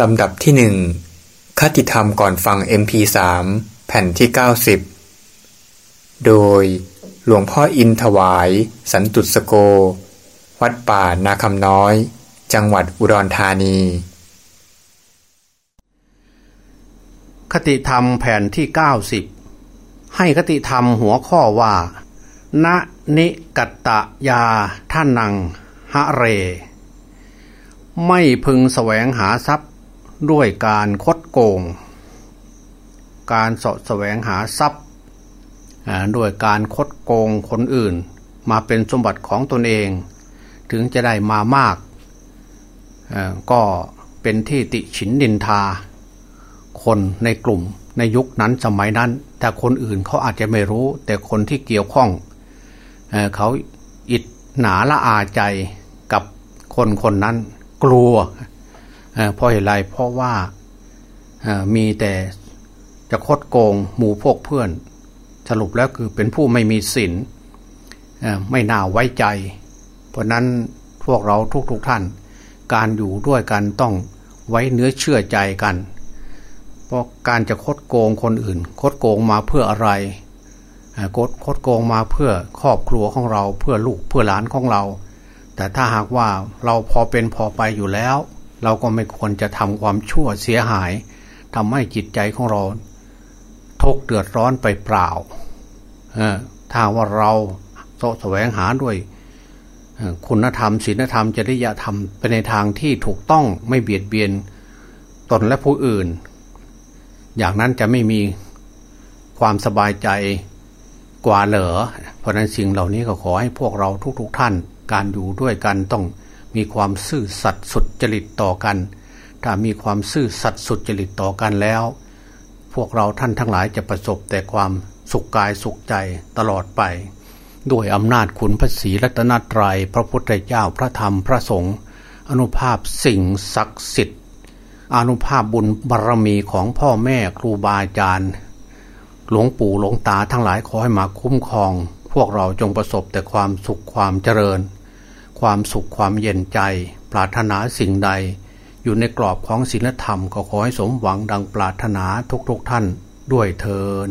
ลำดับที่หนึ่งคติธรรมก่อนฟัง MP3 แผ่นที่ 90 โดยหลวงพ่ออินถวาย สันตุสโก วัดป่านาคำน้อย จังหวัดอุดรธานี คติธรรมแผ่นที่ 90 ให้คติธรรมหัวข้อว่า ณนิกัตตยาท่านัง หะเร ไม่พึงแสวงหาทรัพย์ ด้วยการคดโกง การสะแสวงหาทรัพย์ด้วยการคดโกงคนอื่น มาเป็นสมบัติของตนเอง ถึงจะได้มามาก ก็เป็นที่ติฉินดินทา คนในกลุ่มในยุคนั้นสมัยนั้น แต่คนอื่นเขาอาจจะไม่รู้ แต่คนที่เกี่ยวข้องเเขาอิดหนาละอาใจกับคนคนนั้นกลัว เพราะเหตุไรเพราะว่ามีแต่จะคดโกงหมู่พวกเพื่อน สรุปแล้วคือเป็นผู้ไม่มีศีลไม่น่าไว้ใจ เพราะนั้นพวกเราทุกๆทท่าน การอยู่ด้วยกันต้องไว้เนื้อเชื่อใจกัน เพราะการจะคดโกงคนอื่น คดโกงมาเพื่ออะไรคดคดโกงมาเพื่อครอบครัวของเราเพื่อลูกเพื่อหลานของเรา แต่ถ้าหากว่าเราพอเป็นพอไปอยู่แล้ว เราก็ไม่ควรจะทำความชั่วเสียหายทำให้จิตใจของเราทุกเดือดร้อนไปเปล่าถ้าว่าเราโสแสวงหาด้วยคุณธรรมศีลธรรมจริยธรรมไปในทางที่ถูกต้องไม่เบียดเบียนตนและผู้อื่น อย่างนั้นจะไม่มีความสบายใจกว่าเหลอเพราะนั้นสิ่งเหล่านี้ก็ขอให้พวกเราทุกๆทท่านการอยู่ด้วยกันต้อง มีความซื่อสัตย์สุดจริตต่อกัน ถ้ามีความซื่อสัตย์สุดจริตต่อกันแล้ว พวกเราท่านทั้งหลายจะประสบแต่ความสุขกายสุขใจตลอดไป ด้วยอำนาจคุณพระศรีรัตนตรยัย พระพุทธเจ้าพระธรรมพระสงฆ์อนุภาพสิ่งศักดิ์สิทธิ์อนุภาพบุญบารรมีของพ่อแม่ครูบาอาจารย์ หลวงปู่หลวงตาทั้งหลายขอให้มาคุ้มครอง พวกเราจงประสบแต่ความสุขความเจริญ ความสุขความเย็นใจ ปรารถนาสิ่งใด อยู่ในกรอบของศีลธรรมก็ขอให้สมหวังดังปรารถนาทุกๆทท่านด้วยเทอ